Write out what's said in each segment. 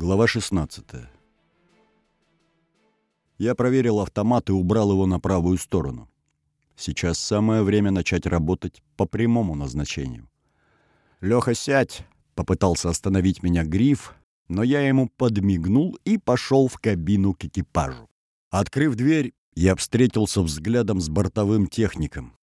Глава 16 Я проверил автомат и убрал его на правую сторону. Сейчас самое время начать работать по прямому назначению. «Лёха, сядь!» — попытался остановить меня Гриф, но я ему подмигнул и пошел в кабину к экипажу. Открыв дверь, я встретился взглядом с бортовым техником.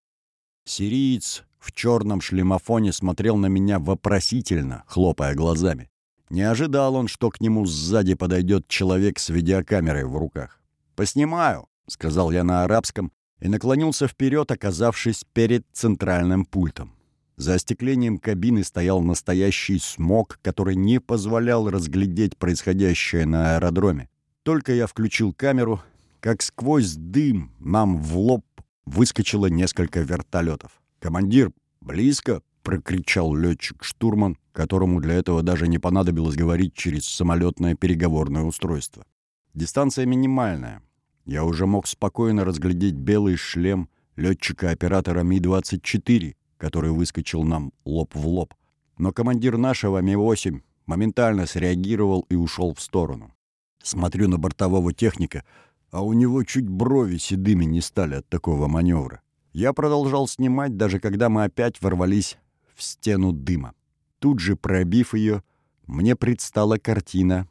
Сириец в черном шлемофоне смотрел на меня вопросительно, хлопая глазами. Не ожидал он, что к нему сзади подойдет человек с видеокамерой в руках. «Поснимаю», — сказал я на арабском и наклонился вперед, оказавшись перед центральным пультом. За остеклением кабины стоял настоящий смог, который не позволял разглядеть происходящее на аэродроме. Только я включил камеру, как сквозь дым нам в лоб выскочило несколько вертолетов. «Командир, близко!» — прокричал летчик-штурман, которому для этого даже не понадобилось говорить через самолетное переговорное устройство. Дистанция минимальная. Я уже мог спокойно разглядеть белый шлем летчика-оператора Ми-24, который выскочил нам лоб в лоб. Но командир нашего Ми-8 моментально среагировал и ушел в сторону. Смотрю на бортового техника, а у него чуть брови седыми не стали от такого маневра. Я продолжал снимать, даже когда мы опять ворвались в стену дыма. Тут же, пробив ее, мне предстала картина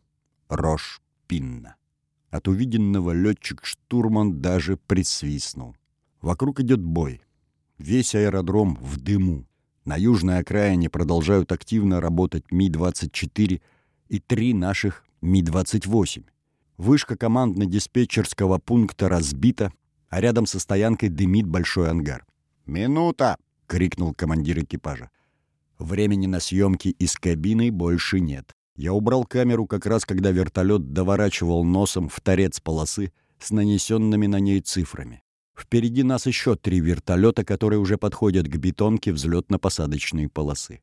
Рош-Пинна. От увиденного летчик-штурман даже присвистнул. Вокруг идет бой. Весь аэродром в дыму. На южной окраине продолжают активно работать Ми-24 и три наших Ми-28. Вышка командно-диспетчерского пункта разбита, а рядом со стоянкой дымит большой ангар. «Минута!» — крикнул командир экипажа. Времени на съемки из кабины больше нет. Я убрал камеру как раз, когда вертолет доворачивал носом в торец полосы с нанесенными на ней цифрами. Впереди нас еще три вертолета, которые уже подходят к бетонке взлетно-посадочной полосы.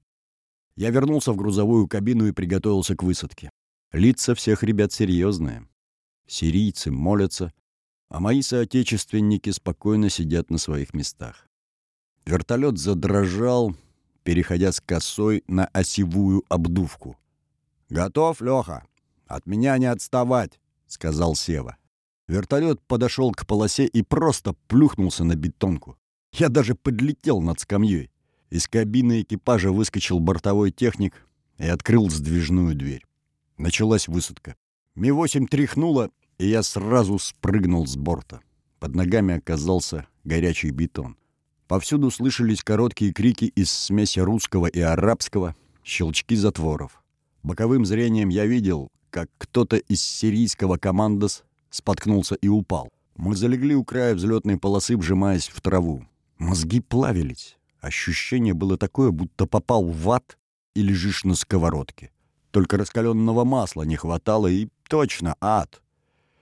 Я вернулся в грузовую кабину и приготовился к высадке. Лица всех ребят серьезные. Сирийцы молятся, а мои соотечественники спокойно сидят на своих местах. Вертолет задрожал, переходя с косой на осевую обдувку. «Готов, Леха? От меня не отставать!» — сказал Сева. Вертолет подошел к полосе и просто плюхнулся на бетонку. Я даже подлетел над скамьей. Из кабины экипажа выскочил бортовой техник и открыл сдвижную дверь. Началась высадка. Ми-8 тряхнуло, и я сразу спрыгнул с борта. Под ногами оказался горячий бетон. Повсюду слышались короткие крики из смеси русского и арабского, щелчки затворов. Боковым зрением я видел, как кто-то из сирийского командос споткнулся и упал. Мы залегли у края взлетной полосы, вжимаясь в траву. Мозги плавились. Ощущение было такое, будто попал в ад и лежишь на сковородке. Только раскаленного масла не хватало, и точно ад.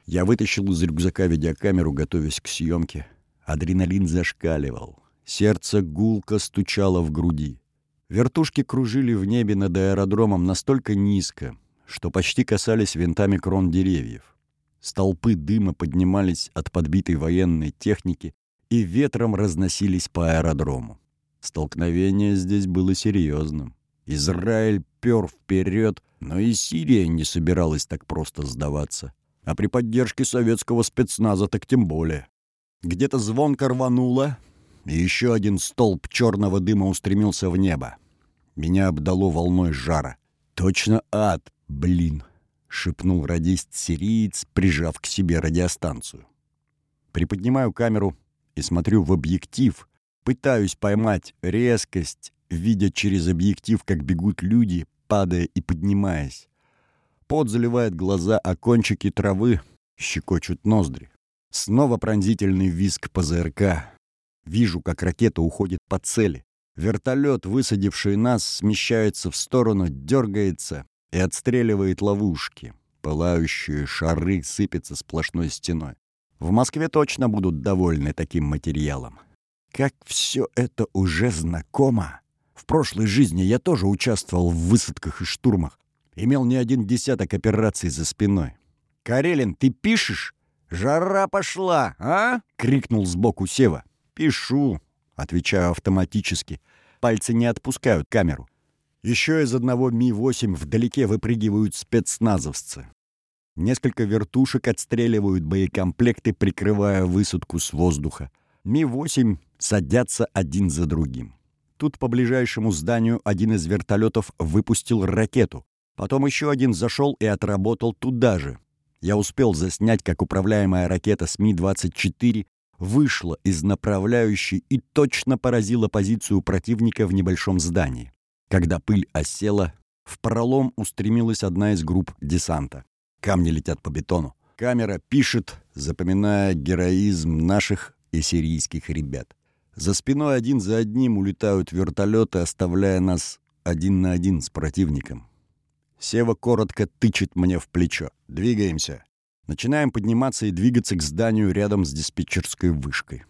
Я вытащил из рюкзака видеокамеру, готовясь к съемке. Адреналин зашкаливал. Сердце гулко стучало в груди. Вертушки кружили в небе над аэродромом настолько низко, что почти касались винтами крон деревьев. Столпы дыма поднимались от подбитой военной техники и ветром разносились по аэродрому. Столкновение здесь было серьезным. Израиль пер вперед, но и Сирия не собиралась так просто сдаваться. А при поддержке советского спецназа так тем более. Где-то звонко рвануло, еще один столб черного дыма устремился в небо. Меня обдало волной жара. Точно ад, блин. — шепнул радист-сириец, прижав к себе радиостанцию. Приподнимаю камеру и смотрю в объектив, пытаюсь поймать резкость, видя через объектив, как бегут люди, падая и поднимаясь. Пот заливает глаза, а кончики травы щекочут ноздри. Снова пронзительный визг ПЗРК. Вижу, как ракета уходит по цели. Вертолет, высадивший нас, смещается в сторону, дергается, и отстреливает ловушки. Пылающие шары сыпятся сплошной стеной. В Москве точно будут довольны таким материалом. Как все это уже знакомо. В прошлой жизни я тоже участвовал в высадках и штурмах. Имел не один десяток операций за спиной. «Карелин, ты пишешь? Жара пошла, а?» — крикнул сбоку Сева. «Пишу», — отвечаю автоматически. Пальцы не отпускают камеру. Еще из одного Ми-8 вдалеке выпрыгивают спецназовцы. Несколько вертушек отстреливают боекомплекты, прикрывая высадку с воздуха. Ми-8 садятся один за другим. Тут по ближайшему зданию один из вертолетов выпустил ракету. Потом еще один зашел и отработал туда же. Я успел заснять, как управляемая ракета с Ми-24 вышла из направляющей и точно поразила позицию противника в небольшом здании. Когда пыль осела, в пролом устремилась одна из групп десанта. Камни летят по бетону. Камера пишет, запоминая героизм наших и сирийских ребят. За спиной один за одним улетают вертолеты, оставляя нас один на один с противником. Сева коротко тычет мне в плечо. «Двигаемся». Начинаем подниматься и двигаться к зданию рядом с диспетчерской вышкой.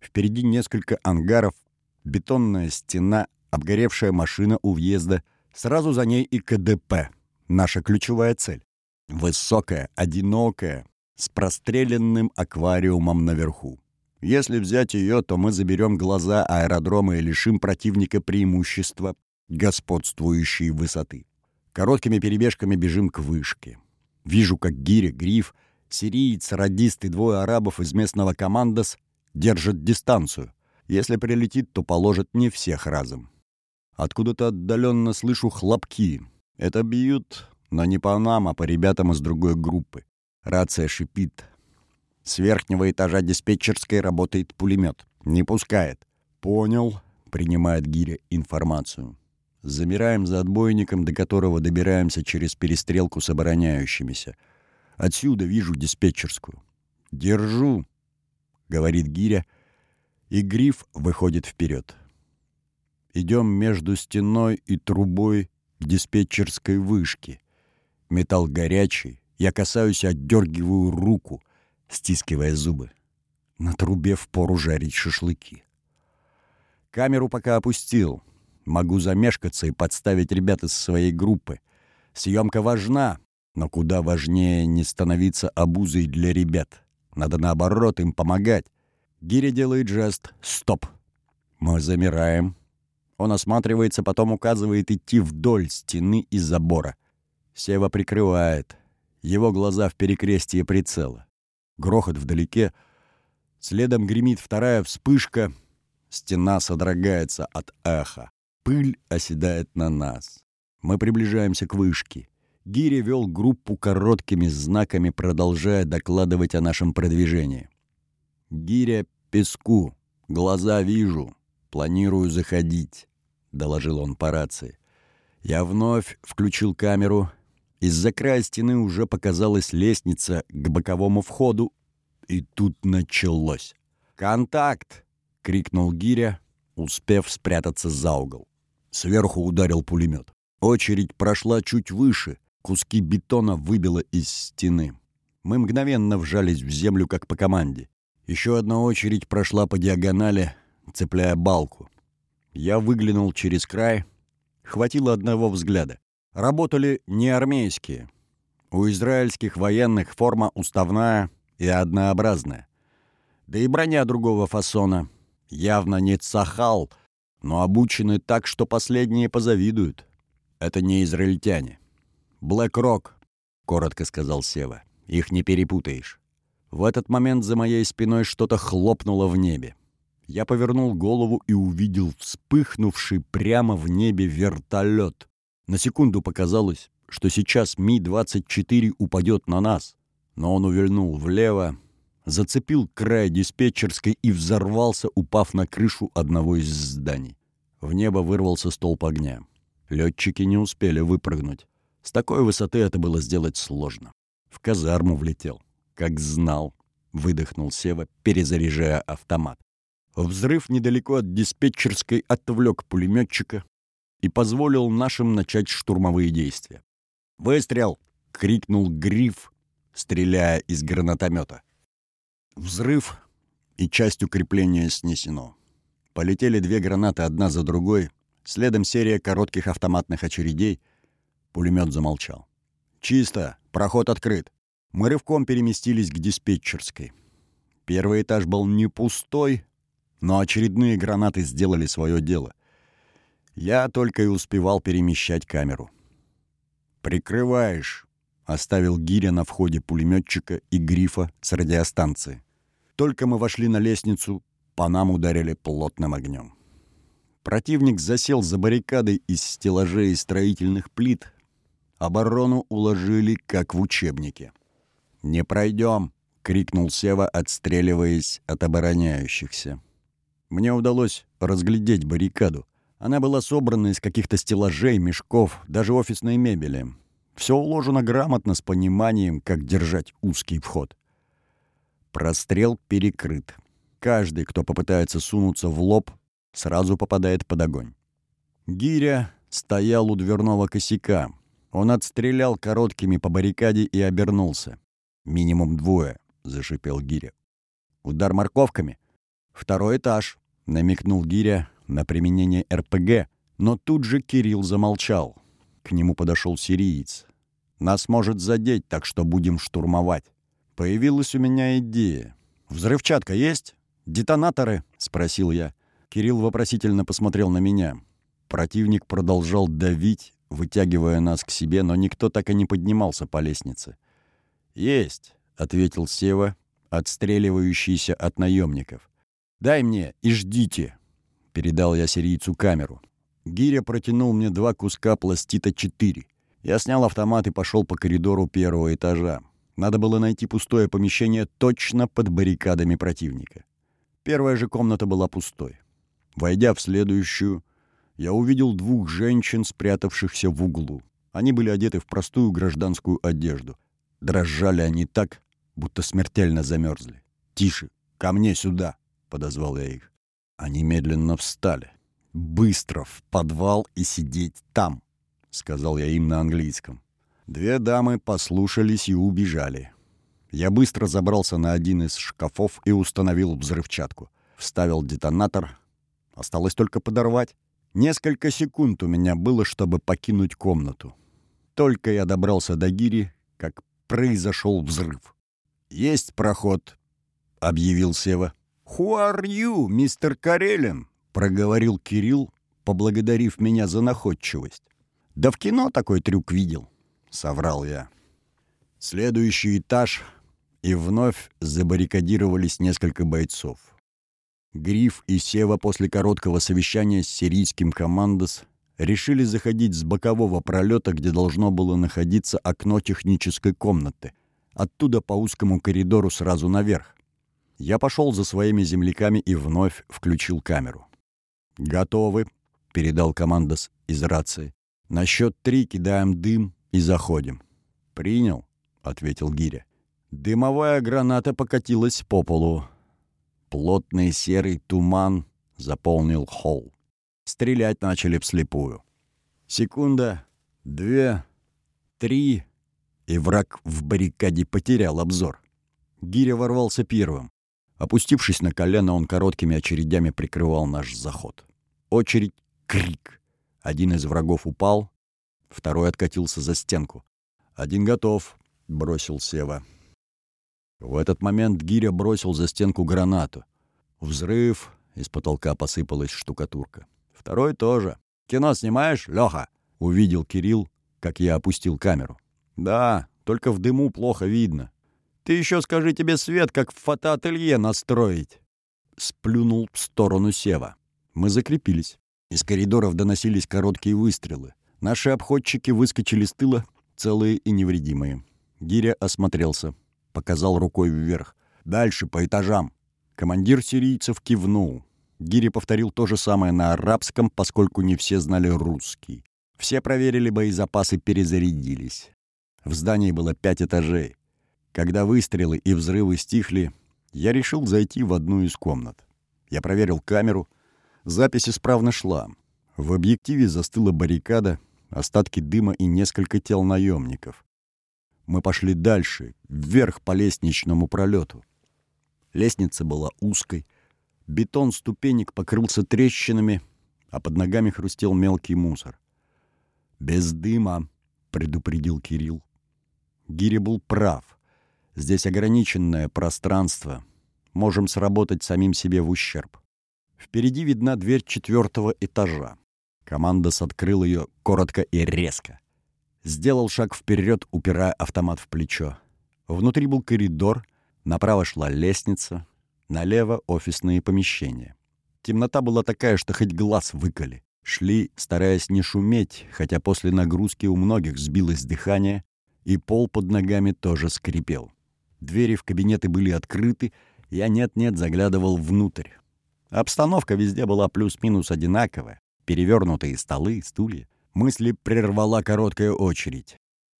Впереди несколько ангаров, бетонная стена, обгоревшая машина у въезда. Сразу за ней и КДП. Наша ключевая цель. Высокая, одинокая, с простреленным аквариумом наверху. Если взять ее, то мы заберем глаза аэродрома и лишим противника преимущества господствующей высоты. Короткими перебежками бежим к вышке. Вижу, как Гиря, Гриф, сириец, радист и двое арабов из местного командос держат дистанцию. Если прилетит, то положат не всех разом. Откуда-то отдаленно слышу хлопки. Это бьют, но не по нам, а по ребятам из другой группы. Рация шипит. С верхнего этажа диспетчерской работает пулемет. Не пускает. «Понял», — принимает Гиря информацию. Замираем за отбойником, до которого добираемся через перестрелку с обороняющимися. Отсюда вижу диспетчерскую. «Держу», — говорит Гиря, и Гриф выходит вперед. Идем между стеной и трубой диспетчерской вышки. Металл горячий, я касаюсь и отдергиваю руку, стискивая зубы. На трубе впору жарить шашлыки. Камеру пока опустил. Могу замешкаться и подставить ребят из своей группы. Съемка важна, но куда важнее не становиться обузой для ребят. Надо наоборот им помогать. Гиря делает жест «Стоп». Мы замираем. Он осматривается, потом указывает идти вдоль стены и забора. Сева прикрывает. Его глаза в перекрестие прицела. Грохот вдалеке. Следом гремит вторая вспышка. Стена содрогается от эха. Пыль оседает на нас. Мы приближаемся к вышке. Гири вел группу короткими знаками, продолжая докладывать о нашем продвижении. «Гиря песку. Глаза вижу. Планирую заходить», — доложил он по рации. Я вновь включил камеру. Из-за края стены уже показалась лестница к боковому входу, и тут началось. «Контакт!» — крикнул Гиря, успев спрятаться за угол. Сверху ударил пулемет. Очередь прошла чуть выше, куски бетона выбило из стены. Мы мгновенно вжались в землю, как по команде. Еще одна очередь прошла по диагонали, цепляя балку. Я выглянул через край. Хватило одного взгляда. Работали не армейские. У израильских военных форма уставная и однообразная. Да и броня другого фасона. Явно не цахал, но обучены так, что последние позавидуют. Это не израильтяне. «Блэк Рок», — коротко сказал Сева. «Их не перепутаешь». В этот момент за моей спиной что-то хлопнуло в небе. Я повернул голову и увидел вспыхнувший прямо в небе вертолет. На секунду показалось, что сейчас Ми-24 упадет на нас, но он увильнул влево, зацепил край диспетчерской и взорвался, упав на крышу одного из зданий. В небо вырвался столб огня. Летчики не успели выпрыгнуть. С такой высоты это было сделать сложно. В казарму влетел. Как знал, выдохнул Сева, перезаряжая автомат. Взрыв недалеко от диспетчерской отвлек пулеметчика и позволил нашим начать штурмовые действия. «Выстрел!» — крикнул Гриф, стреляя из гранатомета. Взрыв, и часть укрепления снесено. Полетели две гранаты одна за другой, следом серия коротких автоматных очередей. Пулемет замолчал. «Чисто! Проход открыт!» Мы рывком переместились к диспетчерской. Первый этаж был не пустой, но очередные гранаты сделали свое дело. Я только и успевал перемещать камеру. «Прикрываешь», — оставил гиря на входе пулеметчика и грифа с радиостанции. Только мы вошли на лестницу, по нам ударили плотным огнем. Противник засел за баррикадой из стеллажей и строительных плит. Оборону уложили, как в учебнике. «Не пройдем!» — крикнул Сева, отстреливаясь от обороняющихся. Мне удалось разглядеть баррикаду. Она была собрана из каких-то стеллажей, мешков, даже офисной мебели. Все уложено грамотно, с пониманием, как держать узкий вход. Прострел перекрыт. Каждый, кто попытается сунуться в лоб, сразу попадает под огонь. Гиря стоял у дверного косяка. Он отстрелял короткими по баррикаде и обернулся. «Минимум двое», — зашипел Гиря. «Удар морковками?» «Второй этаж», — намекнул Гиря на применение РПГ, но тут же Кирилл замолчал. К нему подошел сириец. «Нас может задеть, так что будем штурмовать». Появилась у меня идея. «Взрывчатка есть? Детонаторы?» — спросил я. Кирилл вопросительно посмотрел на меня. Противник продолжал давить, вытягивая нас к себе, но никто так и не поднимался по лестнице. «Есть», — ответил Сева, отстреливающийся от наемников. «Дай мне и ждите», — передал я сирийцу камеру. Гиря протянул мне два куска пластита-4. Я снял автомат и пошел по коридору первого этажа. Надо было найти пустое помещение точно под баррикадами противника. Первая же комната была пустой. Войдя в следующую, я увидел двух женщин, спрятавшихся в углу. Они были одеты в простую гражданскую одежду. Дрожали они так, будто смертельно замерзли. «Тише! Ко мне сюда!» — подозвал я их. Они медленно встали. «Быстро в подвал и сидеть там!» — сказал я им на английском. Две дамы послушались и убежали. Я быстро забрался на один из шкафов и установил взрывчатку. Вставил детонатор. Осталось только подорвать. Несколько секунд у меня было, чтобы покинуть комнату. Только я добрался до гири, как произошел взрыв. «Есть проход», — объявил Сева. «Who are you, мистер Карелин?» — проговорил Кирилл, поблагодарив меня за находчивость. «Да в кино такой трюк видел», — соврал я. Следующий этаж, и вновь забаррикадировались несколько бойцов. Гриф и Сева после короткого совещания с сирийским командос решили заходить с бокового пролета, где должно было находиться окно технической комнаты. Оттуда по узкому коридору сразу наверх. Я пошел за своими земляками и вновь включил камеру. «Готовы», — передал командос из рации. «На счет три кидаем дым и заходим». «Принял», — ответил Гиря. Дымовая граната покатилась по полу. Плотный серый туман заполнил холл. Стрелять начали вслепую. Секунда, две, три, и враг в баррикаде потерял обзор. Гиря ворвался первым. Опустившись на колено, он короткими очередями прикрывал наш заход. Очередь — крик. Один из врагов упал, второй откатился за стенку. «Один готов», — бросил Сева. В этот момент Гиря бросил за стенку гранату. Взрыв, из потолка посыпалась штукатурка. Второй тоже. «Кино снимаешь, Лёха?» — увидел Кирилл, как я опустил камеру. «Да, только в дыму плохо видно. Ты еще скажи тебе свет, как в фотоателье настроить!» Сплюнул в сторону Сева. Мы закрепились. Из коридоров доносились короткие выстрелы. Наши обходчики выскочили с тыла, целые и невредимые. Гиря осмотрелся, показал рукой вверх. «Дальше, по этажам!» Командир сирийцев кивнул. Гири повторил то же самое на арабском, поскольку не все знали русский. Все проверили боезапасы, перезарядились. В здании было пять этажей. Когда выстрелы и взрывы стихли, я решил зайти в одну из комнат. Я проверил камеру. Запись исправно шла. В объективе застыла баррикада, остатки дыма и несколько тел наемников. Мы пошли дальше, вверх по лестничному пролету. Лестница была узкой, Бетон ступенек покрылся трещинами, а под ногами хрустел мелкий мусор. «Без дыма», — предупредил Кирилл. Гири был прав. Здесь ограниченное пространство. Можем сработать самим себе в ущерб. Впереди видна дверь четвертого этажа. Командос открыл ее коротко и резко. Сделал шаг вперед, упирая автомат в плечо. Внутри был коридор, направо шла лестница, налево — офисные помещения. Темнота была такая, что хоть глаз выколи. Шли, стараясь не шуметь, хотя после нагрузки у многих сбилось дыхание, и пол под ногами тоже скрипел. Двери в кабинеты были открыты, я нет-нет заглядывал внутрь. Обстановка везде была плюс-минус одинаковая. Перевернутые столы, стулья. Мысли прервала короткая очередь.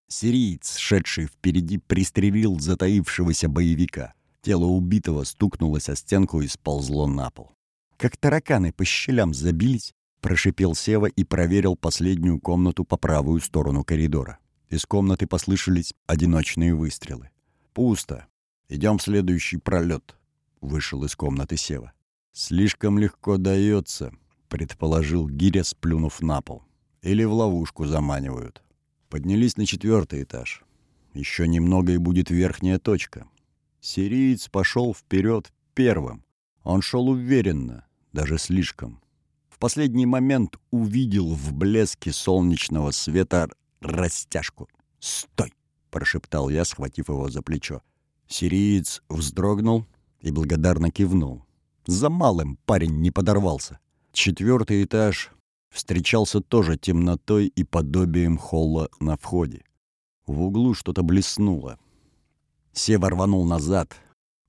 Сириец, шедший впереди, пристрелил затаившегося боевика. Тело убитого стукнулось о стенку и сползло на пол. Как тараканы по щелям забились, прошипел Сева и проверил последнюю комнату по правую сторону коридора. Из комнаты послышались одиночные выстрелы. «Пусто. Идем в следующий пролет», — вышел из комнаты Сева. «Слишком легко дается», — предположил Гиря, сплюнув на пол. «Или в ловушку заманивают». Поднялись на четвертый этаж. Еще немного и будет верхняя точка. Сириец пошел вперед первым. Он шел уверенно, даже слишком. В последний момент увидел в блеске солнечного света растяжку. «Стой!» — прошептал я, схватив его за плечо. Сириец вздрогнул и благодарно кивнул. За малым парень не подорвался. Четвертый этаж встречался тоже темнотой и подобием холла на входе. В углу что-то блеснуло. Сева рванул назад.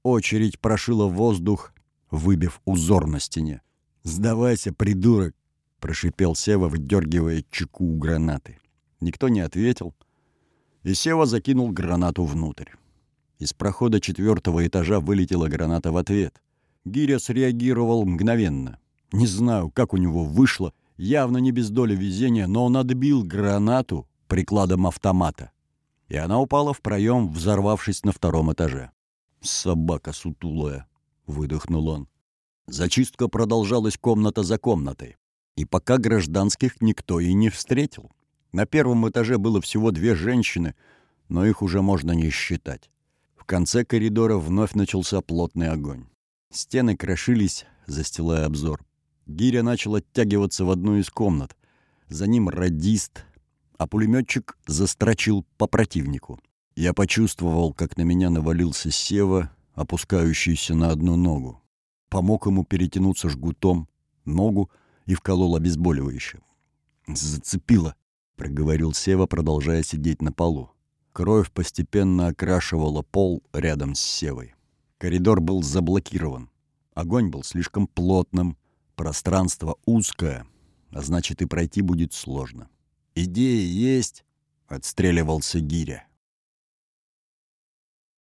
Очередь прошила воздух, выбив узор на стене. «Сдавайся, придурок!» — прошипел Сева, выдергивая чеку у гранаты. Никто не ответил, и Сева закинул гранату внутрь. Из прохода четвертого этажа вылетела граната в ответ. Гиря среагировал мгновенно. Не знаю, как у него вышло, явно не без доли везения, но он отбил гранату прикладом автомата. И она упала в проем, взорвавшись на втором этаже. «Собака сутулая», — выдохнул он. Зачистка продолжалась комната за комнатой. И пока гражданских никто и не встретил. На первом этаже было всего две женщины, но их уже можно не считать. В конце коридора вновь начался плотный огонь. Стены крошились, застилая обзор. Гиря начал оттягиваться в одну из комнат. За ним радист, а пулеметчик застрочил по противнику. Я почувствовал, как на меня навалился Сева, опускающийся на одну ногу. Помог ему перетянуться жгутом, ногу и вколол обезболивающее. «Зацепило», — проговорил Сева, продолжая сидеть на полу. Кровь постепенно окрашивала пол рядом с Севой. Коридор был заблокирован. Огонь был слишком плотным, Пространство узкое, а значит и пройти будет сложно. «Идея есть», — отстреливался Гиря.